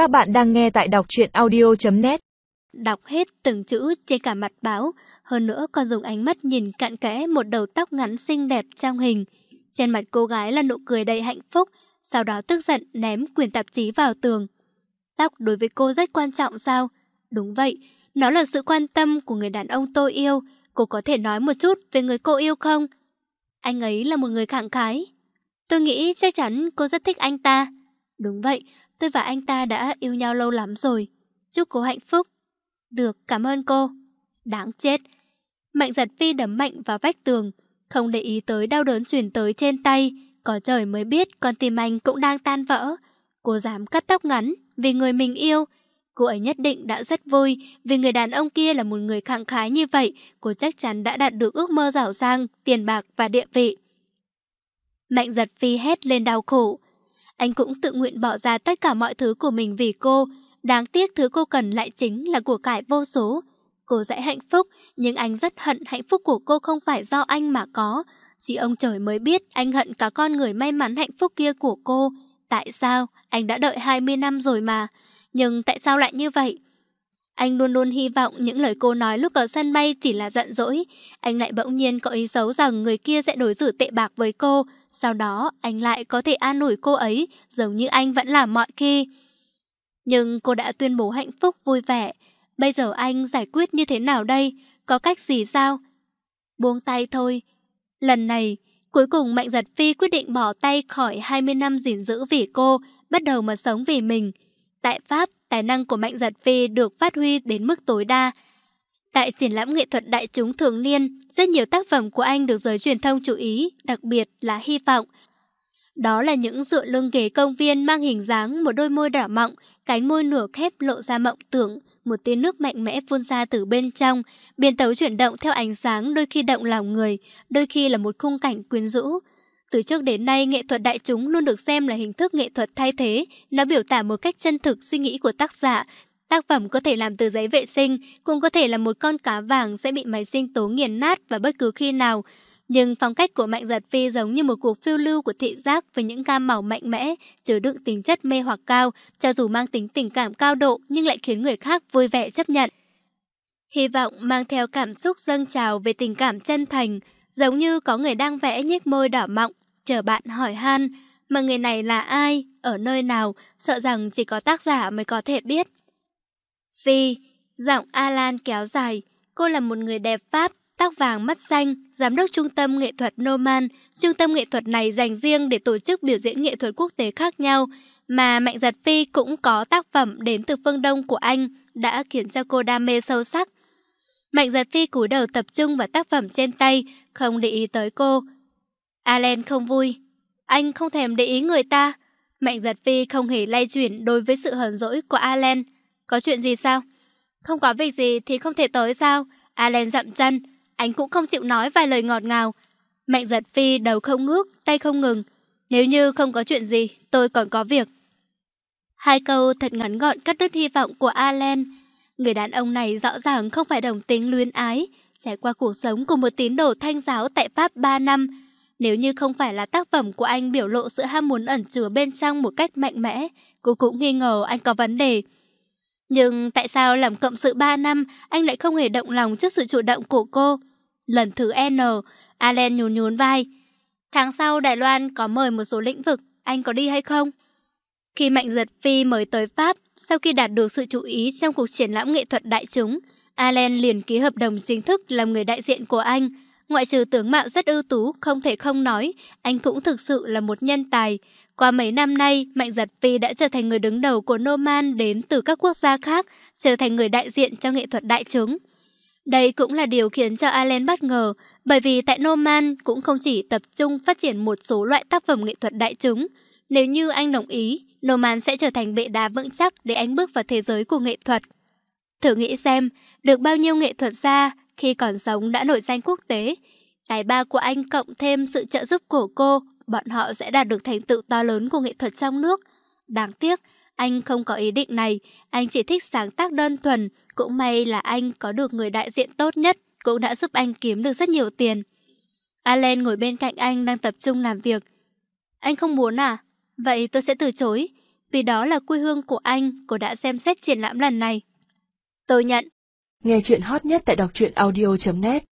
Các bạn đang nghe tại đọc truyện audio.net Đọc hết từng chữ trên cả mặt báo, hơn nữa còn dùng ánh mắt nhìn cạn kẽ một đầu tóc ngắn xinh đẹp trong hình. Trên mặt cô gái là nụ cười đầy hạnh phúc, sau đó tức giận ném quyền tạp chí vào tường. Tóc đối với cô rất quan trọng sao? Đúng vậy, nó là sự quan tâm của người đàn ông tôi yêu. Cô có thể nói một chút về người cô yêu không? Anh ấy là một người khẳng khái. Tôi nghĩ chắc chắn cô rất thích anh ta. Đúng vậy, tôi và anh ta đã yêu nhau lâu lắm rồi. Chúc cô hạnh phúc. Được, cảm ơn cô. Đáng chết. Mạnh giật phi đấm mạnh vào vách tường, không để ý tới đau đớn truyền tới trên tay. Có trời mới biết con tim anh cũng đang tan vỡ. Cô dám cắt tóc ngắn vì người mình yêu. Cô ấy nhất định đã rất vui vì người đàn ông kia là một người khẳng khái như vậy. Cô chắc chắn đã đạt được ước mơ giàu sang, tiền bạc và địa vị. Mạnh giật phi hét lên đau khổ. Anh cũng tự nguyện bỏ ra tất cả mọi thứ của mình vì cô. Đáng tiếc thứ cô cần lại chính là của cải vô số. Cô sẽ hạnh phúc, nhưng anh rất hận hạnh phúc của cô không phải do anh mà có. Chỉ ông trời mới biết anh hận cả con người may mắn hạnh phúc kia của cô. Tại sao? Anh đã đợi 20 năm rồi mà. Nhưng tại sao lại như vậy? Anh luôn luôn hy vọng những lời cô nói lúc ở sân bay chỉ là giận dỗi. Anh lại bỗng nhiên có ý xấu rằng người kia sẽ đối xử tệ bạc với cô. Sau đó, anh lại có thể an ủi cô ấy, giống như anh vẫn làm mọi khi. Nhưng cô đã tuyên bố hạnh phúc vui vẻ. Bây giờ anh giải quyết như thế nào đây? Có cách gì sao? Buông tay thôi. Lần này, cuối cùng Mạnh Giật Phi quyết định bỏ tay khỏi 20 năm gìn giữ vì cô, bắt đầu mà sống vì mình. Tại Pháp, tài năng của Mạnh Giật Phi được phát huy đến mức tối đa. Tại triển lãm nghệ thuật đại chúng thường niên, rất nhiều tác phẩm của anh được giới truyền thông chú ý, đặc biệt là hy vọng. Đó là những dựa lưng ghế công viên mang hình dáng một đôi môi đỏ mọng, cánh môi nửa khép lộ ra mộng tưởng, một tia nước mạnh mẽ phun ra từ bên trong, biên tấu chuyển động theo ánh sáng đôi khi động lòng người, đôi khi là một khung cảnh quyến rũ. Từ trước đến nay, nghệ thuật đại chúng luôn được xem là hình thức nghệ thuật thay thế. Nó biểu tả một cách chân thực suy nghĩ của tác giả. Tác phẩm có thể làm từ giấy vệ sinh, cũng có thể là một con cá vàng sẽ bị máy sinh tố nghiền nát vào bất cứ khi nào. Nhưng phong cách của Mạnh Giật Phi giống như một cuộc phiêu lưu của thị giác với những gam màu mạnh mẽ, chứa đựng tính chất mê hoặc cao, cho dù mang tính tình cảm cao độ nhưng lại khiến người khác vui vẻ chấp nhận. Hy vọng mang theo cảm xúc dâng trào về tình cảm chân thành, giống như có người đang vẽ nhếch môi đỏ mọng, chờ bạn hỏi han, mà người này là ai, ở nơi nào, sợ rằng chỉ có tác giả mới có thể biết. Phi, giọng Alan kéo dài, cô là một người đẹp Pháp, tóc vàng mắt xanh, giám đốc trung tâm nghệ thuật Noman. Trung tâm nghệ thuật này dành riêng để tổ chức biểu diễn nghệ thuật quốc tế khác nhau, mà Mạnh Giật Phi cũng có tác phẩm đến từ phương Đông của anh, đã khiến cho cô đam mê sâu sắc. Mạnh Giật Phi cúi đầu tập trung vào tác phẩm trên tay, không để ý tới cô. Allen không vui. Anh không thèm để ý người ta. Mạnh Giật Phi không hề lay chuyển đối với sự hờn dỗi của Allen. Có chuyện gì sao? Không có việc gì thì không thể tới sao? Allen dậm chân. Anh cũng không chịu nói vài lời ngọt ngào. Mạnh giật phi đầu không ngước, tay không ngừng. Nếu như không có chuyện gì, tôi còn có việc. Hai câu thật ngắn gọn cắt đứt hy vọng của Allen. Người đàn ông này rõ ràng không phải đồng tính luyến ái, trải qua cuộc sống của một tín đồ thanh giáo tại Pháp 3 năm. Nếu như không phải là tác phẩm của anh biểu lộ sự ham muốn ẩn chứa bên trong một cách mạnh mẽ, cô cũng nghi ngờ anh có vấn đề. Nhưng tại sao làm cộng sự 3 năm, anh lại không hề động lòng trước sự chủ động của cô? Lần thứ N, Allen nhún nhún vai. Tháng sau Đài Loan có mời một số lĩnh vực, anh có đi hay không? Khi Mạnh Giật Phi mời tới Pháp, sau khi đạt được sự chú ý trong cuộc triển lãm nghệ thuật đại chúng, Allen liền ký hợp đồng chính thức làm người đại diện của anh. Ngoại trừ tướng mạo rất ưu tú, không thể không nói, anh cũng thực sự là một nhân tài. Qua mấy năm nay, Mạnh Giật Phi đã trở thành người đứng đầu của Noman đến từ các quốc gia khác, trở thành người đại diện cho nghệ thuật đại chúng. Đây cũng là điều khiến cho Allen bất ngờ, bởi vì tại Noman cũng không chỉ tập trung phát triển một số loại tác phẩm nghệ thuật đại chúng. Nếu như anh đồng ý, Noman sẽ trở thành bệ đá vững chắc để anh bước vào thế giới của nghệ thuật. Thử nghĩ xem, được bao nhiêu nghệ thuật gia khi còn sống đã nổi danh quốc tế. Tài ba của anh cộng thêm sự trợ giúp của cô, bọn họ sẽ đạt được thành tựu to lớn của nghệ thuật trong nước. Đáng tiếc, anh không có ý định này, anh chỉ thích sáng tác đơn thuần, cũng may là anh có được người đại diện tốt nhất, cũng đã giúp anh kiếm được rất nhiều tiền. Allen ngồi bên cạnh anh đang tập trung làm việc. Anh không muốn à? Vậy tôi sẽ từ chối. Vì đó là quê hương của anh, cô đã xem xét triển lãm lần này. Tôi nhận. Nghe chuyện hot nhất tại đọc truyện audio.net